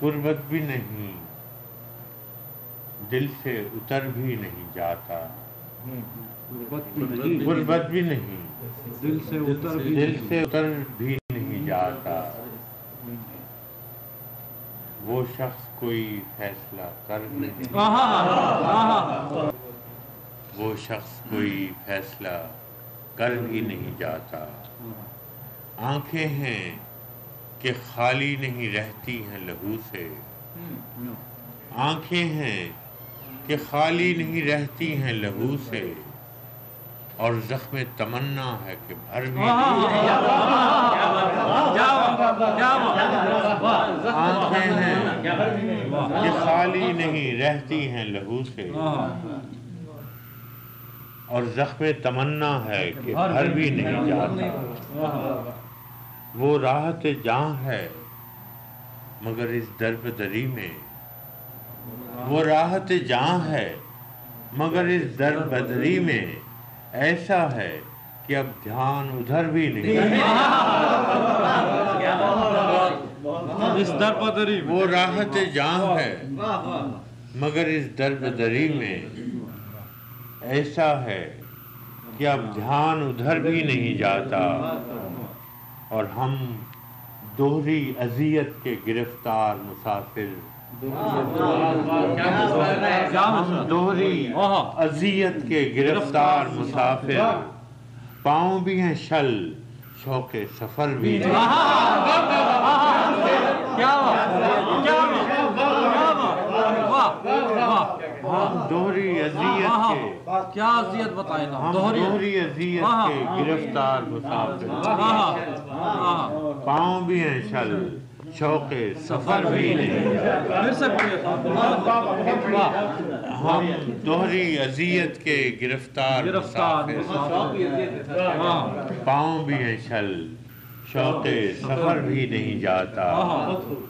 قربت بھی نہیں دل سے اتر بھی نہیں جاتا۔ قربت بھی نہیں دل سے اتر بھی دل سے اتر بھی نہیں جاتا۔ وہ شخص کوئی فیصلہ کر نہیں وہ شخص کوئی فیصلہ کر بھی نہیں جاتا۔ آنکھیں ہیں کہ خالی نہیں رہتی ہیں لہو سے آنکھیں ہیں کہ خالی نہیں رہتی ہیں لہو سے اور زخم تمنا ہے کہ بھر بھی آنکھیں ہیں کہ خالی نہیں رہتی ہیں لہو سے اور زخم تمنا ہے کہ بھر بھی نہیں جاتا وہ راحت جاں ہے مگر اس درب دری میں۔ وہ راحت جاں ہے مگر اس در بدری میں۔ ایسا ہے کہ اب دھیان ادھر بھی نہیں۔ اس در پدری وہ راحت جاں ہے مگر اس در بدری میں۔ ایسا ہے کہ اب دھیان ادھر بھی نہیں جاتا۔ اور ہم دوہری اذیت کے گرفتار مسافر ہم دوہری اذیت کے گرفتار مسافر پاؤں بھی ہیں شل شوق سفر بھی نہیں ہم دوہری اذیت کے کیا اذیت بتائیں ہم دوہری اذیت کے گرفتار مسافر پاؤں بھی ہیں شل شوق سفر بھی نہیں ہم دوہری اذیت کے گرفتار پاؤں بھی ہیں شل شوق سفر بھی نہیں جاتا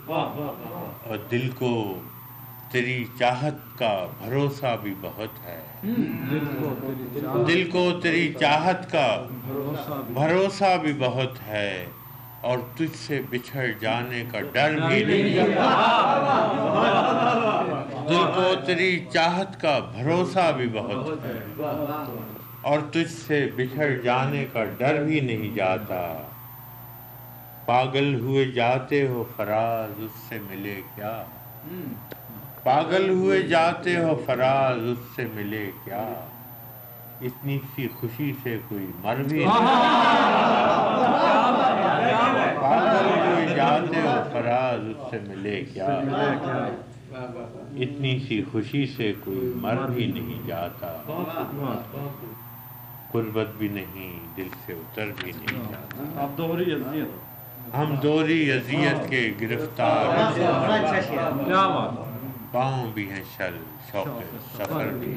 اور دل کو تیری چاہت کا بھروسہ بھی بہت ہے۔ دل کو تیری چاہت کا بھروسہ بھی بہت ہے۔ اور تجھ سے بچھڑ جانے کا ڈر بھی نہیں۔ دل کو تیری چاہت کا بھروسہ بھی بہت ہے۔ اور تجھ سے بچھڑ جانے کا ڈر بھی نہیں جاتا۔ پاگل ہوئے جاتے ہو فراز، اس سے ملے کیا؟ پاگل ہوئے جاتے ہو فراز اس سے ملے کیا؟ اتنی سی خوشی سے کوئی مر بھی نہیں۔ پاگل ہوئے جاتے ہو فراز اس سے ملے کیا؟ اتنی سی خوشی سے کوئی مر بھی نہیں جاتا۔ قربت بھی نہیں دل سے اتر بھی نہیں جاتا۔ آپ دوہری اذیت۔ ہم دوری اذیت کے گرفتار کیا بات پاؤں بھی ہیں شل شوق سفر بھی